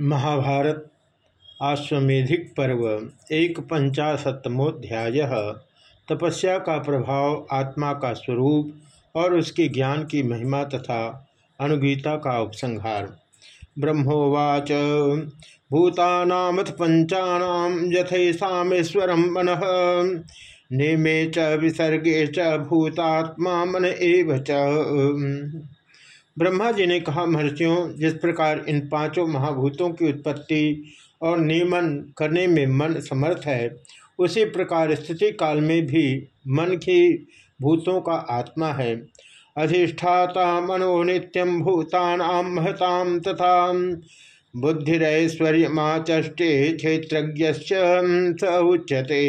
महाभारत आश्वेधिक पर्व, एक पंचाशतमोध्याय तपस्या का प्रभाव, आत्मा का स्वरूप और उसके ज्ञान की महिमा तथा अनुगीता का उपसंहार। ब्रह्मोवाच, भूतानामथ पंचानाम यथेषामेश्वर मन। नेमे च विसर्गे च भूतात्मा मन एव च। ब्रह्मा जी ने कहा, महर्षियों, जिस प्रकार इन पाँचों महाभूतों की उत्पत्ति और नियमन करने में मन समर्थ है, उसी प्रकार स्थिति काल में भी मन की भूतों का आत्मा है। अधिष्ठाता मनो नित्यम भूतानाम महताम तथा बुद्धिरैश्वर्यमाचे उच्यते।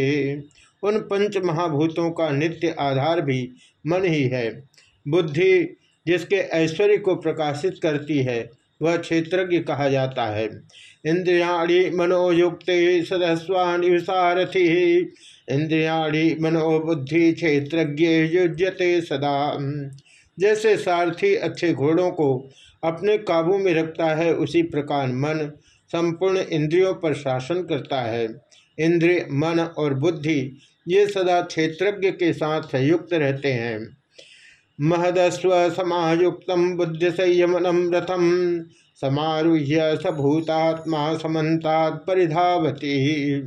उन पंच महाभूतों का नित्य आधार भी मन ही है। बुद्धि जिसके ऐश्वर्य को प्रकाशित करती है, वह क्षेत्रज्ञ कहा जाता है। इंद्रियाणी मनोयुक्त सदस्वानि सारथि। इंद्रियाणी मनोबुद्धि क्षेत्रज्ञ युज्यते सदा। जैसे सारथी अच्छे घोड़ों को अपने काबू में रखता है, उसी प्रकार मन संपूर्ण इंद्रियों पर शासन करता है। इंद्रिय, मन और बुद्धि ये सदा क्षेत्रज्ञ के साथ संयुक्त रहते हैं। महदस्व समायुक्त बुद्धि संयमनम रथम समारूह्य सभूतात्मा समन्ता परिधावती।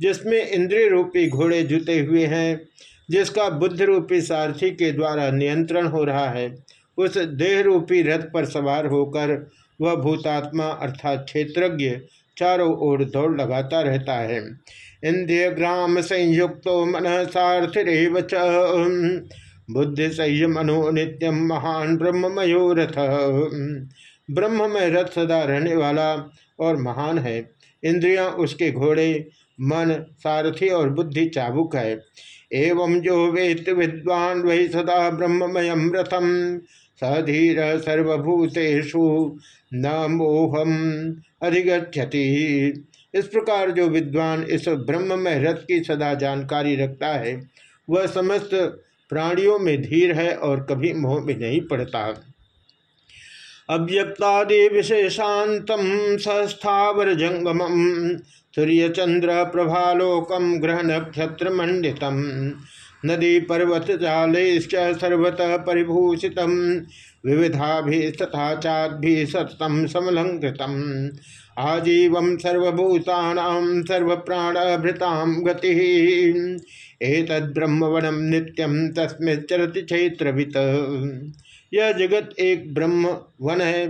जिसमें इंद्रिय रूपी घोड़े जुते हुए हैं, जिसका बुद्ध रूपी सारथी के द्वारा नियंत्रण हो रहा है, उस देह रूपी रथ पर सवार होकर वह भूतात्मा अर्थात क्षेत्रज्ञ चारों ओर दौड़ लगाता रहता है। इंद्रिय ग्राम संयुक्त मन सारथिव बुद्धि संयम मनो नित्यम महान ब्रह्ममयो रथ। ब्रह्म में रथ सदा रहने वाला और महान है। इंद्रियाँ उसके घोड़े, मन, सारथी और बुद्धि चाबुक है। एवं जो वेत विद्वान, वही सदा ब्रह्ममयम रथम सधीर सर्वभूतेषु न मोहम अधिगछति इस प्रकार जो विद्वान इस ब्रह्म में रथ की सदा जानकारी रखता है, वह समस्त प्राणियों में धीर है और कभी मोह में नहीं पड़ता। अव्यक्तादि विशेषांतम संस्थावर जंगम सूर्य चंद्र प्रभालोकम ग्रह नक्षत्र मंडित नदी पर्वत जाले सर्वतः परिभूषित विविधा तथा चाद्भि सततम समलंकृतम। आजीव सर्वभूतानाम सर्वप्राणभृताम गति। एतद्ब्रह्मवनम नित्यम तस्में चरति क्षेत्रभित यह जगत एक ब्रह्म वन है,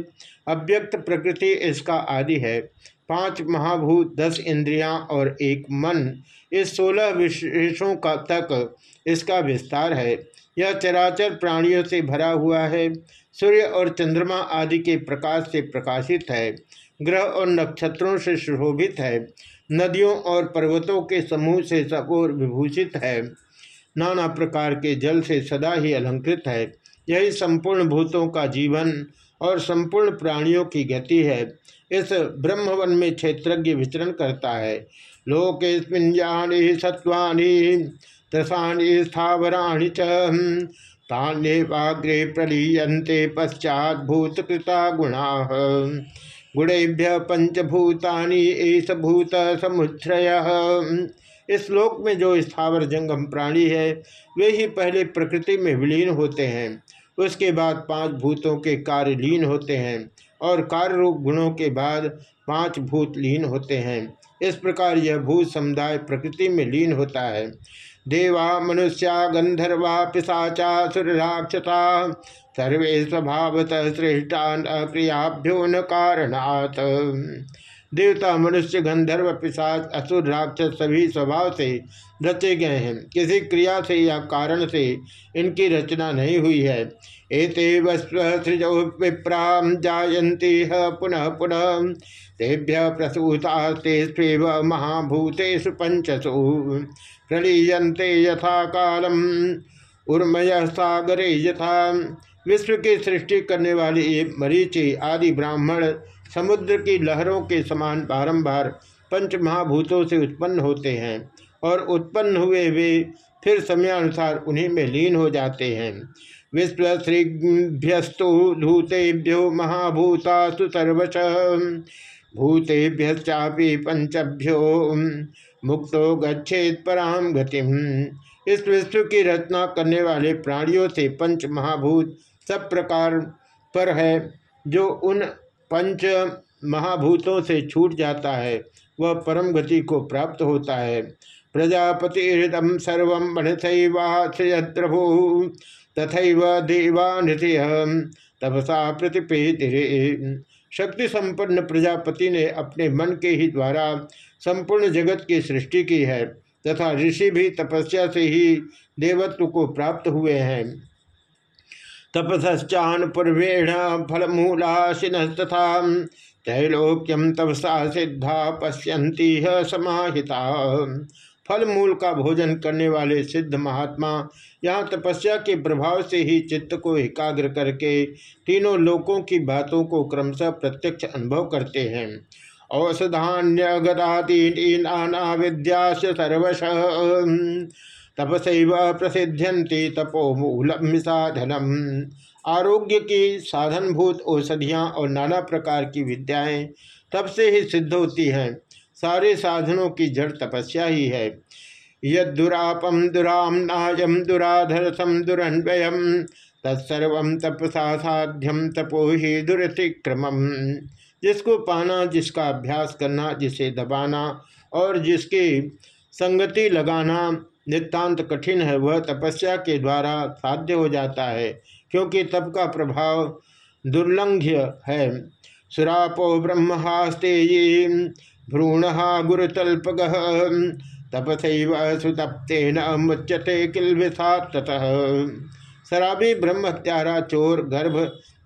अव्यक्त प्रकृति इसका आदि है। पाँच महाभूत, दस इंद्रियाँ और एक मन, इस सोलह विशेषों का तक इसका विस्तार है। यह चराचर प्राणियों से भरा हुआ है। सूर्य और चंद्रमा आदि के प्रकाश से प्रकाशित है। ग्रह और नक्षत्रों से शोभित है। नदियों और पर्वतों के समूह से सकोर विभूषित है। नाना प्रकार के जल से सदा ही अलंकृत है। यही संपूर्ण भूतों का जीवन और संपूर्ण प्राणियों की गति है। इस ब्रह्मवन में क्षेत्रज्ञ विचरण करता है। लोकेस्मिन्यानि सत्वानि त्रसानि स्थावराणि च तान्यवाग्रे पश्चात भूतकृता गुणा। गुणेभ्य पंचभूतानि भूत समुच्छ्रय इस श्लोक में जो स्थावर जंगम प्राणी है, वे ही पहले प्रकृति में विलीन होते हैं। उसके बाद पाँच भूतों के कार्य लीन होते हैं और कार्य रूप गुणों के बाद पाँच भूत लीन होते हैं। इस प्रकार यह भूत समुदाय प्रकृति में लीन होता है। देवा मनुष्या गंधर्वा पिशाचा सुरराक्षता सर्वे स्वभावतः श्रेष्ठा क्रियाभ्यो न कारणात्। देवता, मनुष्य, गंधर्व, पिशाच, असुर, राक्षस सभी स्वभाव से रचे गए हैं। किसी क्रिया से या कारण से इनकी रचना नहीं हुई है। एते वस्वसृजो विप्रा जायती है पुनः पुनः। तेभ्य प्रसूतास्तेष्व महाभूतेषु पंचसु। प्रलीयन्ते यथा कालम। उर्मय सागरे यथा विश्व की सृष्टि करने वाली मरीचि आदि ब्राह्मण समुद्र की लहरों के समान बारंबार पंच महाभूतों से उत्पन्न होते हैं और उत्पन्न हुए वे फिर समयानुसार उन्हीं में लीन हो जाते हैं। विश्वश्रीभ्यस्तु धूतेभ्यो महाभूतासु सर्वश। भूतेभ्यश्चापि पंचभ्यो। मुक्तो गच्छेत पराम गतिम। इस विश्व की रचना करने वाले प्राणियों से पंच महाभूत सब प्रकार पर है, जो उन पंच महाभूतों से छूट जाता है, वह परम गति को प्राप्त होता है। प्रजापति हृदम सर्व प्रभु तथा देवानृतय तपसा प्रतिपेतिरे शक्ति संपन्न प्रजापति ने अपने मन के ही द्वारा संपूर्ण जगत की सृष्टि की है, तथा ऋषि भी तपस्या से ही देवत्व को प्राप्त हुए हैं। तपस्ान पूर्वेण फलमूलाशिन तथा त्रैलोक्यम तपसा सिद्धा पश्यंती समाहिता। फल मूल का भोजन करने वाले सिद्ध महात्मा यहाँ तपस्या के प्रभाव से ही चित्त को एकाग्र करके तीनों लोकों की बातों को क्रमशः प्रत्यक्ष अनुभव करते हैं। औषधान्य गदाती नाना विद्या सर्वश तपसैव प्रसिद्ध्यंती तपो साधनम आरोग्य की साधनभूत औषधियाँ और नाना प्रकार की विद्याएँ तब से ही सिद्ध होती हैं। सारे साधनों की जड़ तपस्या ही है। यदुरापम दुराम नाजम दुराधरसम दुरन्वयम। तत्सर्व तपसा साध्यम तपो ही दुरतिक्रमम। जिसको पाना, जिसका अभ्यास करना, जिसे दबाना और जिसकी संगति लगाना नितांत कठिन है, वह तपस्या के द्वारा साध्य हो जाता है, क्योंकि तप का प्रभाव दुर्लंघ्य है। सुरापो ब्रह्महास्ते भ्रूण गुरुतल्पग, तपसैव सुतप्तेन मुच्यते किल ततः शराबी ब्रह्मत्यारा चोर गर्भ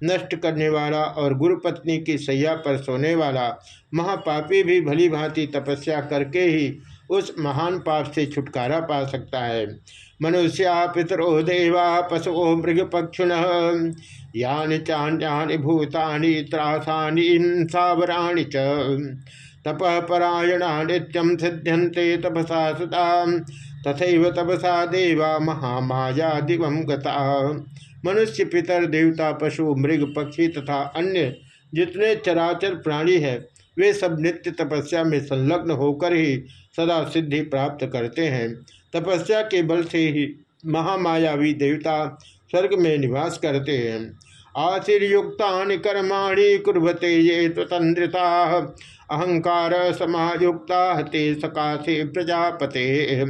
नष्ट करने वाला और गुरुपत्नी की सैया पर सोने वाला, महापापी भी भली भांति तपस्या करके ही उस महान पाप से छुटकारा पा सकता है। मनुष्या पितरो देवा पशुओ मृग पक्षुण, यानि चान्यानि भूतानि त्रासानि सावराणि च। तप परायणा नित्यम सिद्ध्यंते तपसा सदा तथा तपसा देवा महामाया दिवम गता। मनुष्य पितर, देवता, पशु, मृग, पक्षी तथा अन्य जितने चराचर प्राणी है, वे सब नित्य तपस्या में संलग्न होकर ही सदा सिद्धि प्राप्त करते हैं। तपस्या के बल से ही महामायावी देवता स्वर्ग में निवास करते हैं। आशीर्युक्ता कर्माणि कुर्वते ये स्वतंत्रता, अहंकार समायुक्ता ते सकाशे प्रजापते।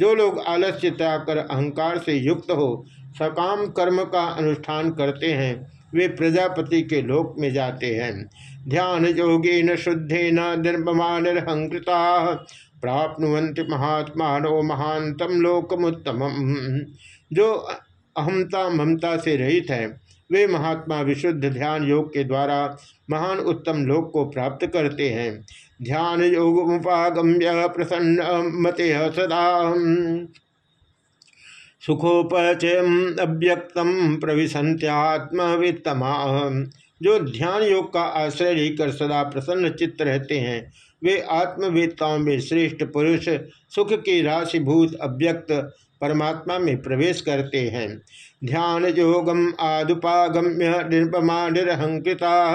जो लोग आलस्य त्याग कर अहंकार से युक्त हो सकाम कर्म का अनुष्ठान करते हैं। वे प्रजापति के लोक में जाते हैं। ध्यान योगे न शुद्धे न निर्ममानहंकृता प्राप्नुवंत महात्मा नो महानतम लोकमुत्तम जो अहमता ममता से रहित है, वे महात्मा विशुद्ध ध्यान योग के द्वारा महान उत्तम लोक को प्राप्त करते हैं। ध्यान योग उपागम्य प्रसन्न मते सदा। सुखोपचयम अव्यक्तम प्रविशंत्यात्मवित्तमा जो ध्यान योग का आश्रय लेकर सदा प्रसन्न चित्त रहते हैं, वे आत्मवेत्ताओं में श्रेष्ठ पुरुष सुख की राशिभूत अव्यक्त परमात्मा में प्रवेश करते हैं। ध्यान योगम आदुपागम्य निर्पमा निरहंकृता,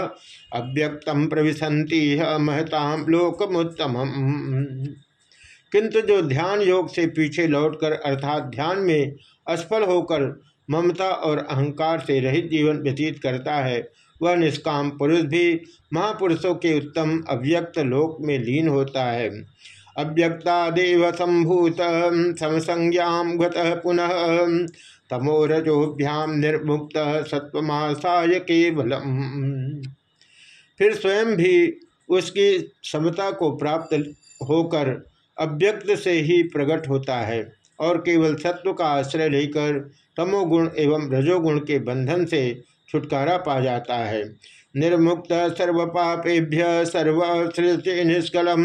अव्यक्तम प्रविशंति महताम लोकमुत्तम किंतु जो ध्यान योग से पीछे लौटकर अर्थात ध्यान में असफल होकर ममता और अहंकार से रहित जीवन व्यतीत करता है, वह निष्काम पुरुष भी महापुरुषों के उत्तम अव्यक्त लोक में लीन होता है। अव्यक्ता देव संभूत समसंज्ञाम गत पुनः तमोरजोभ्याम निर्मुक्त सत्वमासाय केवलम। फिर स्वयं भी उसकी समता को प्राप्त होकर अव्यक्त से ही प्रकट होता है और केवल सत्व का आश्रय लेकर तमोगुण एवं रजोगुण के बंधन से छुटकारा पा जाता है। निर्मुक्त सर्व पापेभ्य सर्वसृष्टि निष्कलम,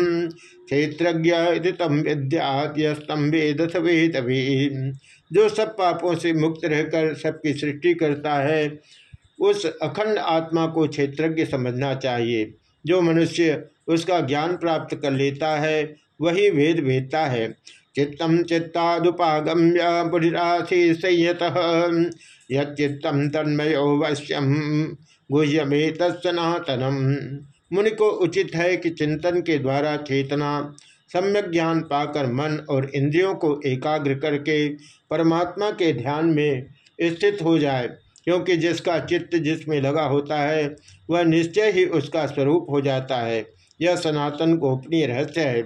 क्षेत्रज्ञ तम विद्यास्तम वेद जो सब पापों से मुक्त रहकर सबकी सृष्टि करता है, उस अखंड आत्मा को क्षेत्रज्ञ समझना चाहिए। जो मनुष्य उसका ज्ञान प्राप्त कर लेता है वही वेद वेदता है। चित्तम चित्तादुपागम्य बुढ़िराशि संयत यम तन्मयो वश्यम गुह्यमे तत्सनातनम मुनि को उचित है कि चिंतन के द्वारा चेतना, सम्यक ज्ञान पाकर मन और इंद्रियों को एकाग्र करके परमात्मा के ध्यान में स्थित हो जाए, क्योंकि जिसका चित्त जिसमें लगा होता है, वह निश्चय ही उसका स्वरूप हो जाता है। यह सनातन गोपनीय रहस्य है।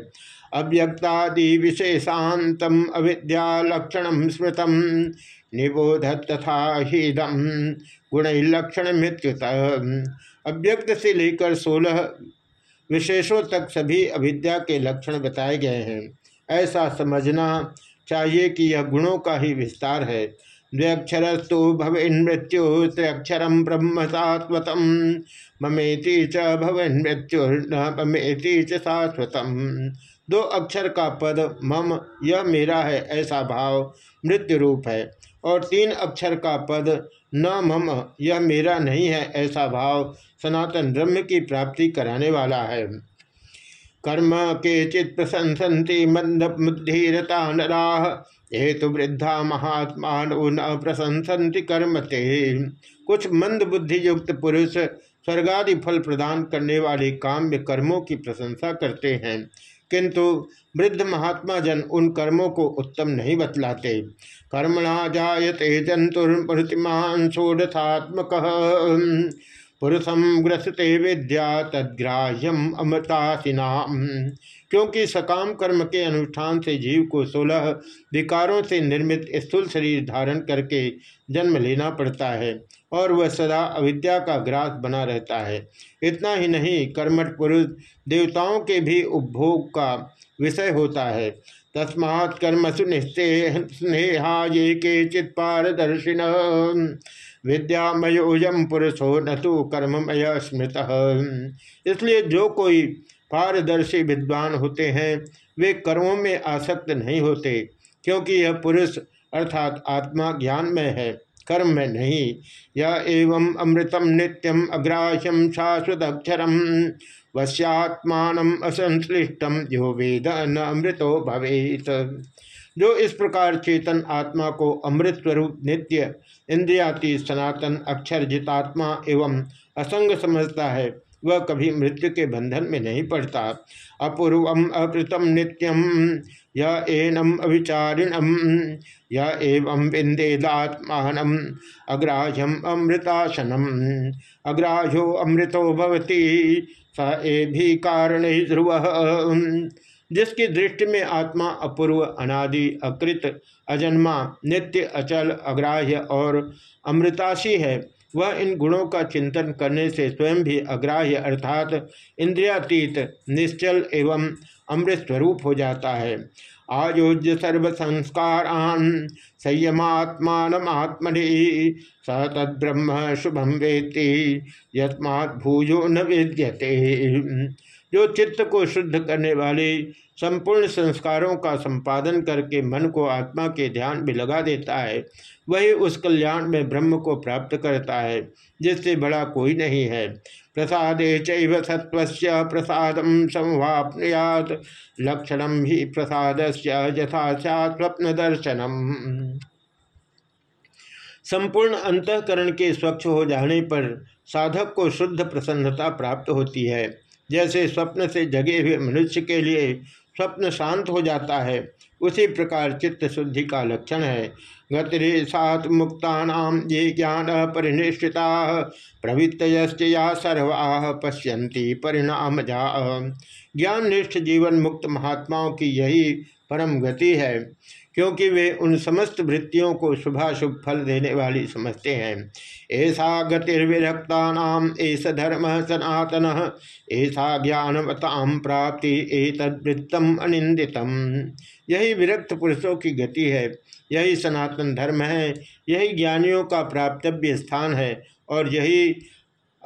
अव्यक्तादि विशेषांतम अविद्या लक्षण स्मृतम निबोध तथा हीदम गुण लक्षण मृत्युत अव्यक्त से लेकर सोलह विशेषों तक सभी अविद्या के लक्षण बताए गए हैं। ऐसा समझना चाहिए कि यह गुणों का ही विस्तार है। द्व्यक्षरस्तु भवन मृत्यु, त्र्यक्षर ब्रह्म शाश्वतम। ममेति च भवन मृत्यु ममेति च दो अक्षर का पद मम, यह मेरा है, ऐसा भाव मृत्यु रूप है। और तीन अक्षर का पद न मम, यह मेरा नहीं है, ऐसा भाव सनातन ब्रह्म की प्राप्ति कराने वाला है। कर्म के चित प्रशंसन्ति मंद बुद्धिरता नरा हेतु वृद्धा महात्मा न प्रशंसन्ति कर्म ते। कुछ मंद बुद्धि युक्त पुरुष स्वर्गादि फल प्रदान करने वाले काम्य कर्मों की प्रशंसा करते हैं। किंतु वृद्ध महात्मा जन उन कर्मों को उत्तम नहीं बतलाते। कर्मणा जायते जंतुर्मृतिमान षोडशात्मक पुरुषम ग्रसते विद्या तद्ग्राह्यम अमृतासिनाम। क्योंकि सकाम कर्म के अनुष्ठान से जीव को सोलह विकारों से निर्मित स्थूल शरीर धारण करके जन्म लेना पड़ता है। और वह सदा अविद्या का ग्रास बना रहता है। इतना ही नहीं, कर्मठ पुरुष देवताओं के भी उपभोग का विषय होता है। तस्मात् कर्म सुनिश्चे स्नेहा ये के चित पारदर्शिन पुरुषो न तो कर्ममय स्मृत। इसलिए जो कोई पारदर्शी विद्वान होते हैं, वे कर्मों में आसक्त नहीं होते, क्योंकि यह पुरुष अर्थात आत्मा ज्ञान में है। कर्म में नहीं। यह एवं अमृतम नित्यम अग्राह्यम शाश्वत अक्षरम वश्यात्मान असंश्लिष्टम जो वेद न अमृतो भवेत। जो इस प्रकार चेतन आत्मा को अमृत स्वरूप नित्य इंद्रियाती सनातन अक्षर जितात्मा एवं असंग समझता है वह कभी मृत्यु के बंधन में नहीं पड़ता। अपूर्वम अकृतम नित्यम, या एनम अविचारिणम, या एवं विंदेदात्मान अग्राह्यम अमृतासनम अग्राह्यो अमृतो भवती, स ए भी कारण ध्रुव। जिसकी दृष्टि में आत्मा अपूर्व, अनादि, अकृत, अजन्मा, नित्य, अचल, अग्राह्य और अमृताशी है वह इन गुणों का चिंतन करने से स्वयं भी अग्राह्य अर्थात इंद्रियातीत, निश्चल एवं अमृत स्वरूप हो जाता है। आयोज्य सर्व संस्कारान संयमात्मात्मनि स तद्ब्रह्म शुभम वेत्ति, यस्मात् भूजो न वेद्यते। जो चित्त को शुद्ध करने वाले संपूर्ण संस्कारों का संपादन करके मन को आत्मा के ध्यान में लगा देता है, वही उस कल्याण में ब्रह्म को प्राप्त करता है, जिससे बड़ा कोई नहीं है। प्रसादे चैव सत्व प्रसाद संवापनुयात, लक्षण ही प्रसाद यथा स्वप्न दर्शनम संपूर्ण अंतकरण के स्वच्छ हो जाने पर साधक को शुद्ध प्रसन्नता प्राप्त होती है, जैसे स्वप्न से जगे हुए मनुष्य के लिए स्वप्न शांत हो जाता है। उसी प्रकार चित्त शुद्धि का लक्षण है। गतिरेशात मुक्ता ये ज्ञान परिनिष्ठिता प्रवृत्त या सर्वा पश्यंती परिणाम जा ज्ञान निष्ठ जीवन मुक्त महात्माओं की यही परम गति है, क्योंकि वे उन समस्त वृत्तियों को शुभाशुभ फल देने वाली समझते हैं। ऐसा गतिर्विरक्ता नाम ऐसा धर्म सनातन, ऐसा ज्ञानवताम प्राप्ति एतद्वृत्तम अनिंदितम यही विरक्त पुरुषों की गति है, यही सनातन धर्म है, यही ज्ञानियों का प्राप्तव्य स्थान है, और यही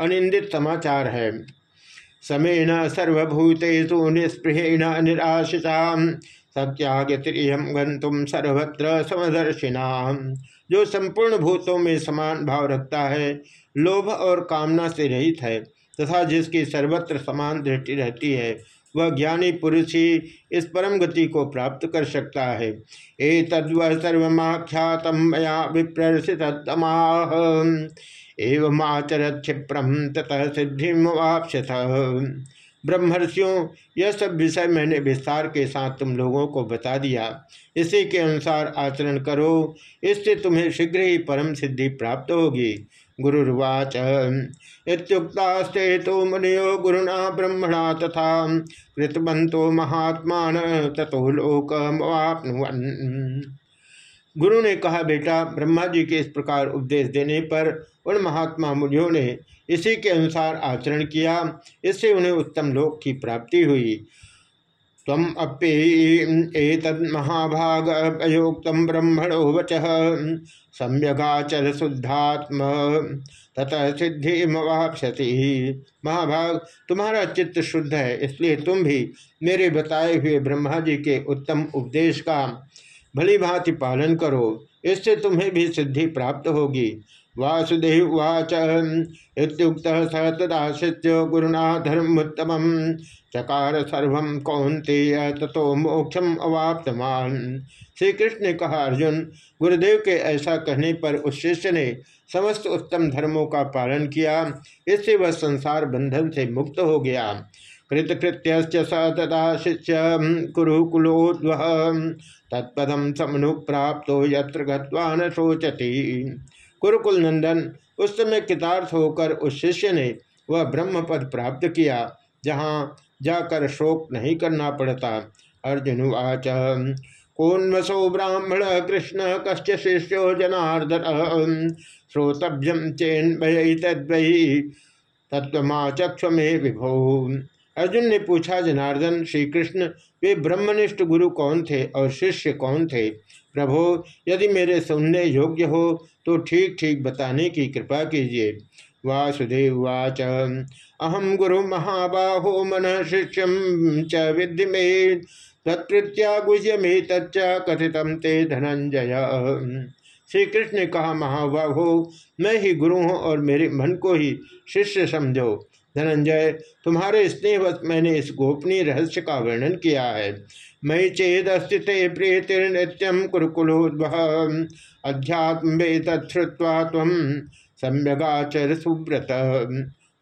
अनिंदित समाचार है। समेन सर्वभूतेषु निस्पृहेण निराशिता सत्यागतिरियम गंतुम सर्वत्र समदर्शिना जो संपूर्ण भूतों में समान भाव रखता है, लोभ और कामना से रहित है, तथा जिसकी सर्वत्र समान दृष्टि रहती है, वह ज्ञानी पुरुष ही इस परम गति को प्राप्त कर सकता है। ए तद्व सर्वख्यात मया विप्रसित एवं आचर क्षिप्रम ततः सिद्धि वापत ब्रह्मर्षियों, यह सब विषय मैंने विस्तार के साथ तुम लोगों को बता दिया। इसी के अनुसार आचरण करो। इससे तुम्हें शीघ्र ही परम सिद्धि प्राप्त होगी। गुरुर्वाच। इतुक्तास्ते तो मुनियो गुरुना ब्रह्मणा तथा कृतवंतो महात्मा तथो लोकमवापनुवन। गुरु ने कहा, बेटा, ब्रह्मा जी के इस प्रकार उपदेश देने पर उन महात्मा मुनियों ने इसी के अनुसार आचरण किया। इससे उन्हें उत्तम लोक की प्राप्ति हुई। तम अप्येत महाभाग अयोक्त ब्रह्मणो वच। सम्यगाचर शुद्धात्म, ततः सिद्धि मवापति महाभाग, तुम्हारा चित्त शुद्ध है, इसलिए तुम भी मेरे बताए हुए ब्रह्मा जी के उत्तम उपदेश का भली भांति पालन करो, इससे तुम्हें भी सिद्धि प्राप्त होगी। वासुदेव उवाच इतुक्त स तदाश्रित्य गुरुना धर्मोत्तम चकार सर्व कौंते तथो मोक्षम अवाप्तमान श्री कृष्ण ने कहा, अर्जुन, गुरुदेव के ऐसा कहने पर उस शिष्य ने समस्त उत्तम धर्मों का पालन किया, इससे वह संसार बंधन से मुक्त हो गया। कृतकृत्य स तदा शिष्य कुरुकुलोद्व तत्पदम समनु प्राप्त यत्र गत्वा शोचती। कुरुकुल नंदन उस समय कितार्थ होकर उस शिष्य ने वह ब्रह्म पद प्राप्त किया, जहाँ जाकर शोक नहीं करना पड़ता। अर्जुन आच कौन्वसो ब्राह्मण कृष्ण, कश्च शिष्यो जनार्दन? श्रोतव्यम चेन भय तद्वही तत्वचक्ष में विभो। अर्जुन ने पूछा, जनार्दन श्री कृष्ण वे ब्रह्मनिष्ठ गुरु कौन थे और शिष्य कौन थे? प्रभो, यदि मेरे सुनने योग्य हो तो ठीक ठीक बताने की कृपा कीजिए वासुदेव वाच। अहम गुरु महाबाहो मन शिष्यम च विद्धि में। तत्प्रत्यागुज्य में तच्च कथितम ते धनंजय श्री कृष्ण ने कहा, महाबाहो, मैं ही गुरु हूँ और मेरे मन को ही शिष्य समझो। धनंजय, तुम्हारे स्नेहवश मैंने इस गोपनीय रहस्य का वर्णन किया है। मई चेद अस्तित प्रीतिर्नित्यम कुरुकुलोद्भव। अध्यात्म तत्वा तम सम्यगाचर सुव्रत।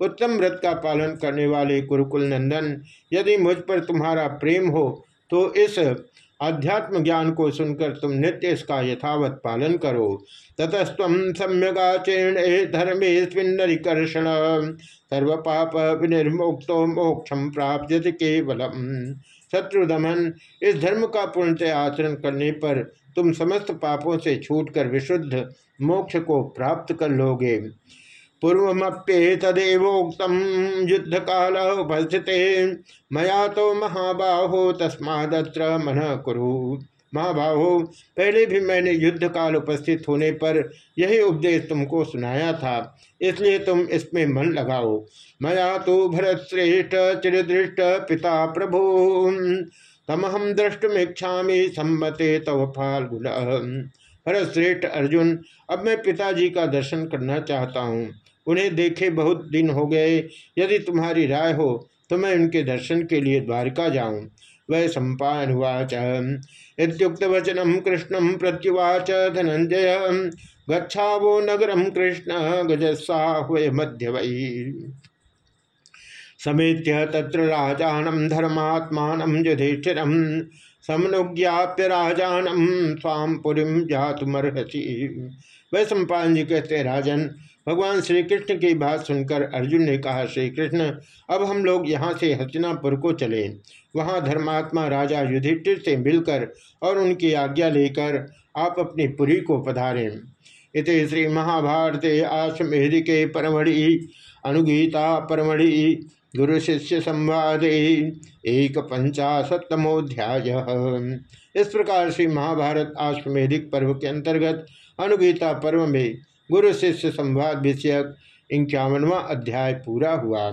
उत्तम व्रत का पालन करने वाले कुरुकुल नंदन, यदि मुझ पर तुम्हारा प्रेम हो तो इस अध्यात्म ज्ञान को सुनकर तुम नित्य इसका यथावत पालन करो। ततस्व सम्यगाचरण धर्मे स्विन्नरिकर्षण सर्व पाप विनिर्मुक्तो मोक्षम प्राप्त केवलम। शत्रुदमन, इस धर्म का पूर्णतः आचरण करने पर तुम समस्त पापों से छूटकर विशुद्ध मोक्ष को प्राप्त कर लोगे। पूर्वमप्येतदेवोक्तम युद्ध काल उपस्थित। मया तो महाबाहो, तस्मादत्र मन कुरु। महाबाहो, पहले भी मैंने युद्ध काल उपस्थित होने पर यही उपदेश तुमको सुनाया था, इसलिए तुम इसमें मन लगाओ। मया तो भरत श्रेष्ठ चिरदृष्ट पिता प्रभु। तमहम दृष्टमीक्षा सम्मते तव फाल्गुन। भरत श्रेष्ठ अर्जुन, अब मैं पिताजी का दर्शन करना चाहता हूँ। उन्हें देखे बहुत दिन हो गए, यदि तुम्हारी राय हो तो मैं उनके दर्शन के लिए द्वारिका जाऊँ। वह सम्पावाच इतुक्त वचनम कृष्णम प्रत्युवाच धनंजय गच्छा वो नगरम कृष्ण गजस्साहुय मध्य वही समेत्य तत्र राजानम धर्मात्मान युधिष्ठिरम। समनुज्ञाप्य राजानम स्वाम पुरी जातुमर्हसी। वह सम्पान जी कहते राजन, भगवान श्री कृष्ण की बात सुनकर अर्जुन ने कहा श्री कृष्ण अब हम लोग यहाँ से हचनापुर को चले। वहाँ धर्मात्मा राजा युधिष्ठिर से मिलकर और उनकी आज्ञा लेकर आप अपनी पुरी को पधारें। इत श्री महाभारत आश्वेधि के परमढ़ि, अनुगीता परमढ़ि गुरु शिष्य संवाद एक पंचाशतमोध्याय इस प्रकार से महाभारत आश्वेधिक पर्व के अंतर्गत अनुगीता पर्व में गुरु शिष्य संवाद विषयक इक्यावनवा अध्याय पूरा हुआ।